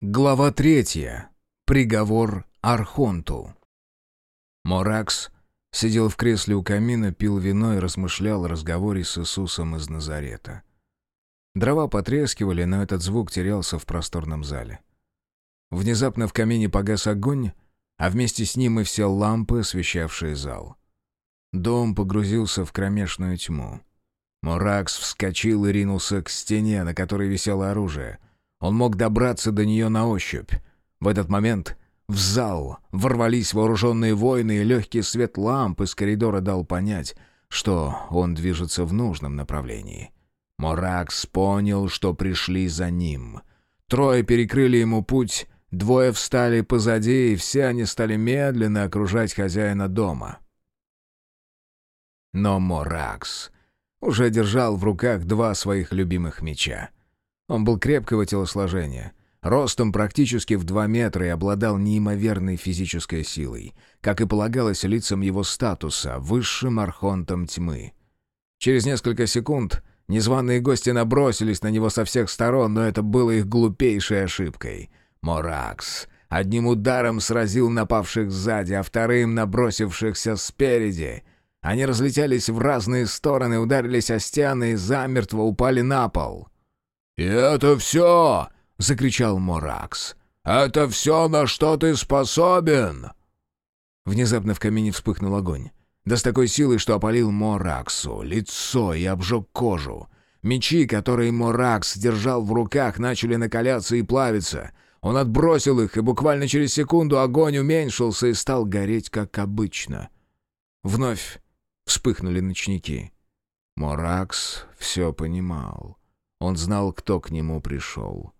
Глава третья. Приговор Архонту. Моракс сидел в кресле у камина, пил вино и размышлял о разговоре с Иисусом из Назарета. Дрова потрескивали, но этот звук терялся в просторном зале. Внезапно в камине погас огонь, а вместе с ним и все лампы, освещавшие зал. Дом погрузился в кромешную тьму. Моракс вскочил и ринулся к стене, на которой висело оружие — он мог добраться до нее на ощупь. В этот момент в зал ворвались вооруженные воины, и легкий свет ламп из коридора дал понять, что он движется в нужном направлении. Моракс понял, что пришли за ним. Трое перекрыли ему путь, двое встали позади, и все они стали медленно окружать хозяина дома. Но Моракс уже держал в руках два своих любимых меча. Он был крепкого телосложения, ростом практически в два метра и обладал неимоверной физической силой, как и полагалось лицам его статуса, высшим архонтом тьмы. Через несколько секунд незваные гости набросились на него со всех сторон, но это было их глупейшей ошибкой. Моракс одним ударом сразил напавших сзади, а вторым набросившихся спереди. Они разлетелись в разные стороны, ударились о стены и замертво упали на пол. «И это все!» — закричал Моракс. «Это все, на что ты способен!» Внезапно в камине вспыхнул огонь. Да с такой силой, что опалил Мораксу лицо и обжег кожу. Мечи, которые Моракс держал в руках, начали накаляться и плавиться. Он отбросил их, и буквально через секунду огонь уменьшился и стал гореть, как обычно. Вновь вспыхнули ночники. Моракс все понимал. Он знал, кто к нему пришел.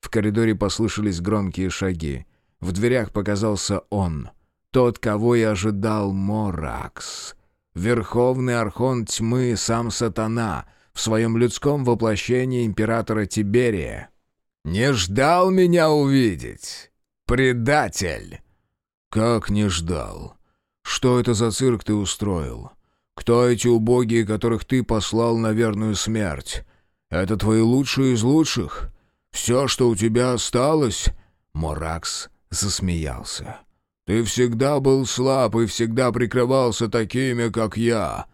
В коридоре послышались громкие шаги. В дверях показался он, тот, кого и ожидал Моракс. Верховный архон тьмы, сам сатана, в своем людском воплощении императора Тиберия. «Не ждал меня увидеть, предатель!» «Как не ждал? Что это за цирк ты устроил? Кто эти убогие, которых ты послал на верную смерть? Это твои лучшие из лучших? Все, что у тебя осталось?» Моракс засмеялся. «Ты всегда был слаб и всегда прикрывался такими, как я».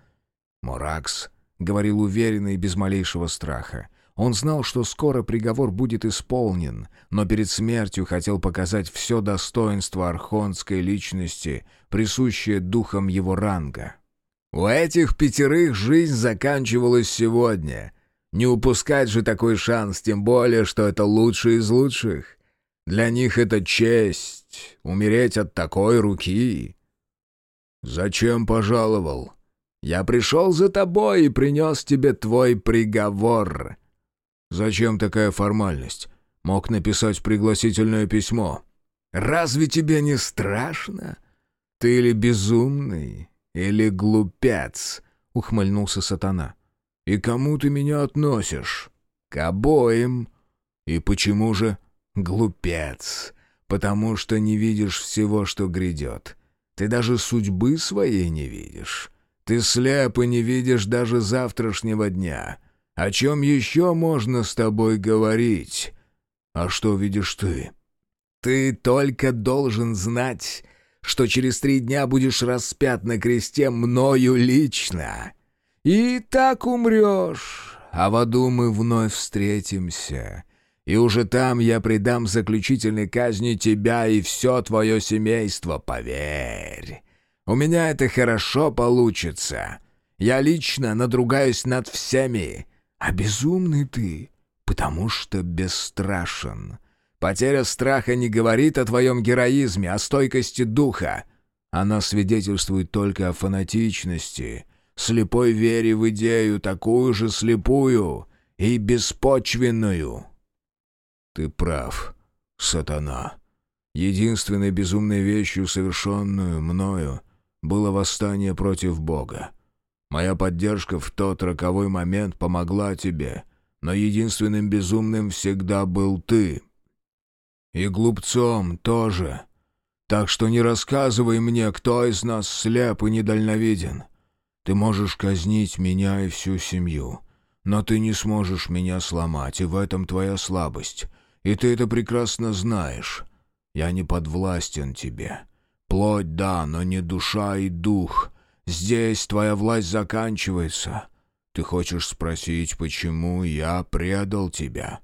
Моракс говорил уверенно и без малейшего страха. Он знал, что скоро приговор будет исполнен, но перед смертью хотел показать все достоинство архонской личности, присущее духом его ранга. «У этих пятерых жизнь заканчивалась сегодня», не упускать же такой шанс, тем более, что это лучший из лучших. Для них это честь — умереть от такой руки. «Зачем пожаловал?» «Я пришел за тобой и принес тебе твой приговор». «Зачем такая формальность? Мог написать пригласительное письмо». «Разве тебе не страшно? Ты или безумный, или глупец?» — ухмыльнулся сатана. «И кому ты меня относишь?» «К обоим». «И почему же?» «Глупец. Потому что не видишь всего, что грядет. Ты даже судьбы своей не видишь. Ты слеп и не видишь даже завтрашнего дня. О чем еще можно с тобой говорить?» «А что видишь ты?» «Ты только должен знать, что через три дня будешь распят на кресте мною лично. И так умрешь, а в аду мы вновь встретимся. И уже там я предам заключительной казни тебя и все твое семейство, поверь. У меня это хорошо получится. Я лично надругаюсь над всеми. А безумный ты, потому что бесстрашен. Потеря страха не говорит о твоем героизме, о стойкости духа. Она свидетельствует только о фанатичности, слепой вере в идею, такую же слепую и беспочвенную. Ты прав, сатана. Единственной безумной вещью, совершенную мною, было восстание против Бога. Моя поддержка в тот роковой момент помогла тебе, но единственным безумным всегда был ты. И глупцом тоже. Так что не рассказывай мне, кто из нас слеп и недальновиден. Ты можешь казнить меня и всю семью, но ты не сможешь меня сломать, и в этом твоя слабость. и ты это прекрасно знаешь. Я не подвластен тебе. Плоть, да, но не душа и дух. Здесь твоя власть заканчивается. Ты хочешь спросить, почему я предал тебя?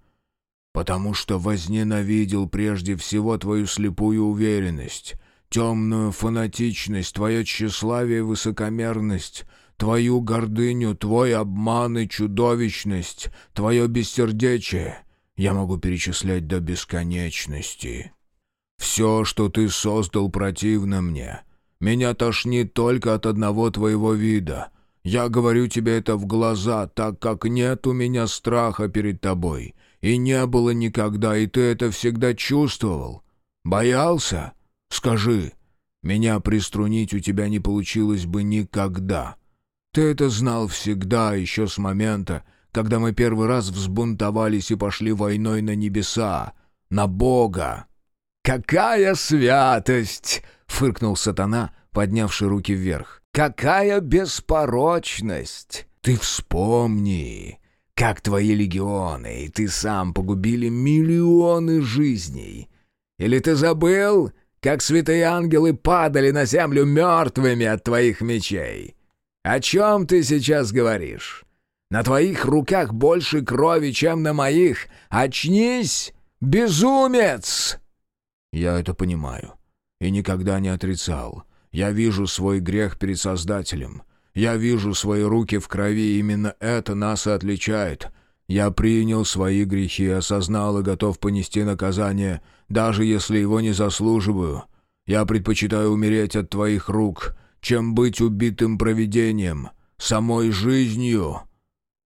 Потому что возненавидел прежде всего твою слепую уверенность, темную фанатичность, твое тщеславие и высокомерность, твою гордыню, твой обман и чудовищность, твое бессердечие. Я могу перечислять до бесконечности. Все, что ты создал, противно мне. Меня тошнит только от одного твоего вида. Я говорю тебе это в глаза, так как нет у меня страха перед тобой. И не было никогда, и ты это всегда чувствовал. Боялся? Скажи. Меня приструнить у тебя не получилось бы никогда. Ты это знал всегда, еще с момента, когда мы первый раз взбунтовались и пошли войной на небеса, на Бога. «Какая святость!» — фыркнул сатана, поднявший руки вверх. «Какая беспорочность! Ты вспомни, как твои легионы и ты сам погубили миллионы жизней. Или ты забыл, как святые ангелы падали на землю мертвыми от твоих мечей? «О чем ты сейчас говоришь? На твоих руках больше крови, чем на моих. Очнись, безумец!» «Я это понимаю и никогда не отрицал. Я вижу свой грех перед Создателем. Я вижу свои руки в крови, именно это нас и отличает. Я принял свои грехи, осознал и готов понести наказание, даже если его не заслуживаю. Я предпочитаю умереть от твоих рук» чем быть убитым провидением, самой жизнью.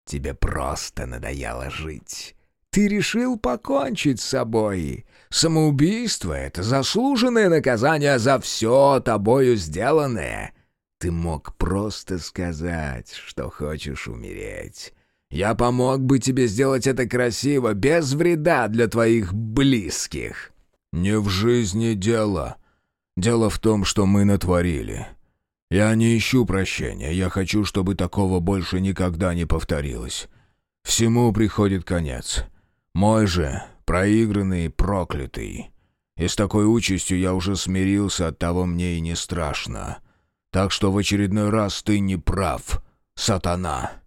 Тебе просто надоело жить. Ты решил покончить с собой. Самоубийство — это заслуженное наказание за все тобою сделанное. Ты мог просто сказать, что хочешь умереть. Я помог бы тебе сделать это красиво, без вреда для твоих близких. Не в жизни дело. Дело в том, что мы натворили. Я не ищу прощения, я хочу, чтобы такого больше никогда не повторилось. Всему приходит конец. Мой же, проигранный проклятый. И с такой участью я уже смирился, от того мне и не страшно. Так что в очередной раз ты не прав, сатана.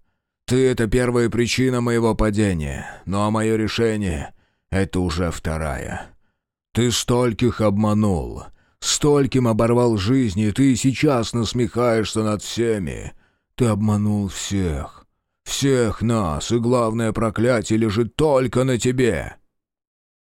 Ты — это первая причина моего падения, ну а мое решение — это уже вторая. Ты стольких обманул, Стольким оборвал жизни, ты сейчас насмехаешься над всеми. Ты обманул всех. Всех нас, и главное проклятие лежит только на тебе.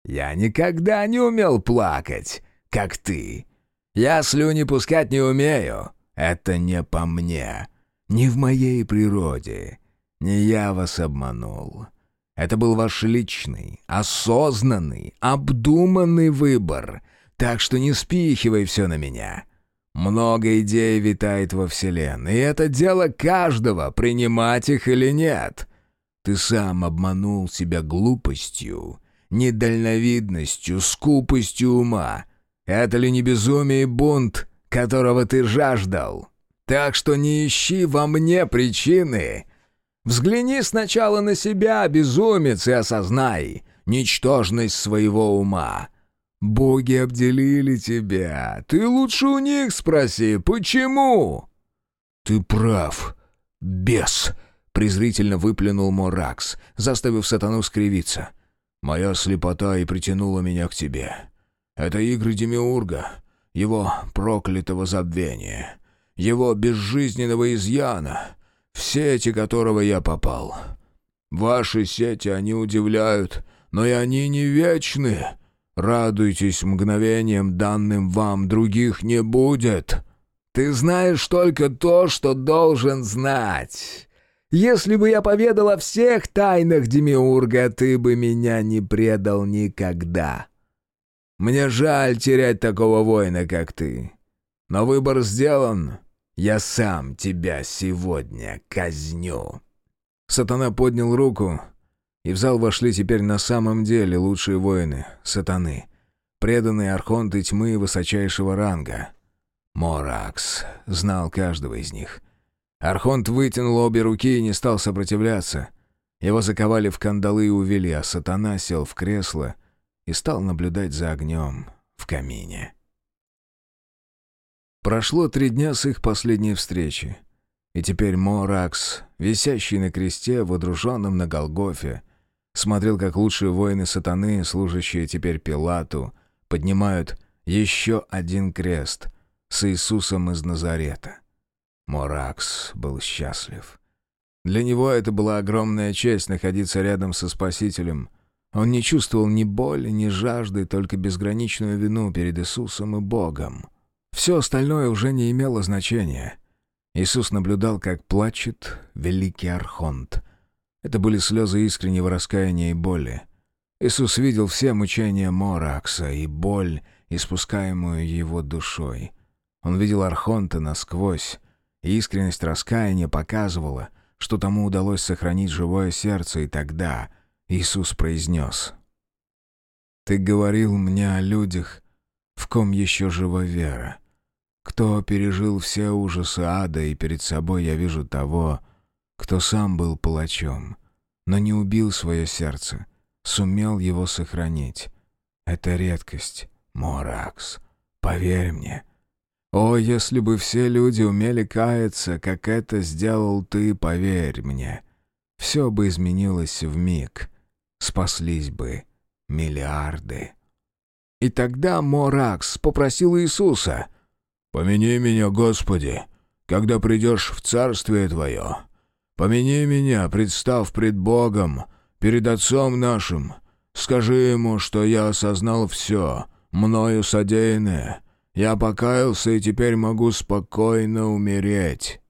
Я никогда не умел плакать, как ты. Я слюни пускать не умею. Это не по мне. Не в моей природе. Не я вас обманул. Это был ваш личный, осознанный, обдуманный выбор — так что не спихивай все на меня. Много идей витает во Вселенной, и это дело каждого, принимать их или нет. Ты сам обманул себя глупостью, недальновидностью, скупостью ума. Это ли не безумие и бунт, которого ты жаждал? Так что не ищи во мне причины. Взгляни сначала на себя, безумец, и осознай ничтожность своего ума. Боги обделили тебя. Ты лучше у них спроси, почему?» «Ты прав, бес!» — презрительно выплюнул Моракс, заставив сатану скривиться. «Моя слепота и притянула меня к тебе. Это игры Демиурга, его проклятого забвения, его безжизненного изъяна, в сети которого я попал. Ваши сети, они удивляют, но и они не вечны. Радуйтесь мгновением, данным вам, других не будет. Ты знаешь только то, что должен знать. Если бы я поведал о всех тайнах Демиурга, ты бы меня не предал никогда. Мне жаль терять такого воина, как ты. Но выбор сделан. Я сам тебя сегодня казню». Сатана поднял руку, и в зал вошли теперь на самом деле лучшие воины, сатаны, преданные архонты тьмы высочайшего ранга. Моракс знал каждого из них. Архонт вытянул обе руки и не стал сопротивляться. Его заковали в кандалы и увели, а сатана сел в кресло и стал наблюдать за огнем в камине. Прошло три дня с их последней встречи, и теперь Моракс, висящий на кресте, водруженном на Голгофе, смотрел, как лучшие воины сатаны, служащие теперь Пилату, поднимают еще один крест с Иисусом из Назарета. Моракс был счастлив. Для него это была огромная честь находиться рядом со Спасителем. Он не чувствовал ни боли, ни жажды, только безграничную вину перед Иисусом и Богом. Все остальное уже не имело значения. Иисус наблюдал, как плачет великий Архонт. Это были слезы искреннего раскаяния и боли. Иисус видел все мучения Моракса и боль, испускаемую его душой. Он видел Архонта насквозь, и искренность раскаяния показывала, что тому удалось сохранить живое сердце, и тогда Иисус произнес «Ты говорил мне о людях, в ком еще жива вера. Кто пережил все ужасы ада, и перед собой я вижу того, кто сам был палачом, но не убил свое сердце, сумел его сохранить. Это редкость, Моракс. Поверь мне. О, если бы все люди умели каяться, как это сделал ты, поверь мне. Все бы изменилось в миг. Спаслись бы миллиарды. И тогда Моракс попросил Иисуса, «Помяни меня, Господи, когда придешь в Царствие Твое. Помяни меня, представ пред Богом, перед Отцом нашим. Скажи Ему, что я осознал все, мною содеянное. Я покаялся и теперь могу спокойно умереть».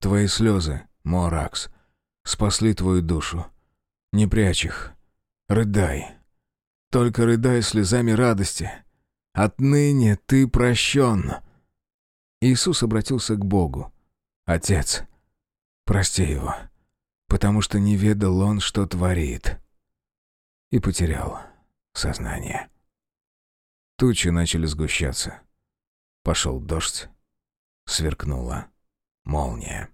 Твои слезы, Моракс, спасли твою душу. Не прячь их. Рыдай. Только рыдай слезами радости. Отныне ты прощен». Иисус обратился к Богу. «Отец, прости его, потому что не ведал он, что творит». И потерял сознание. Тучи начали сгущаться. Пошел дождь. Сверкнула молния.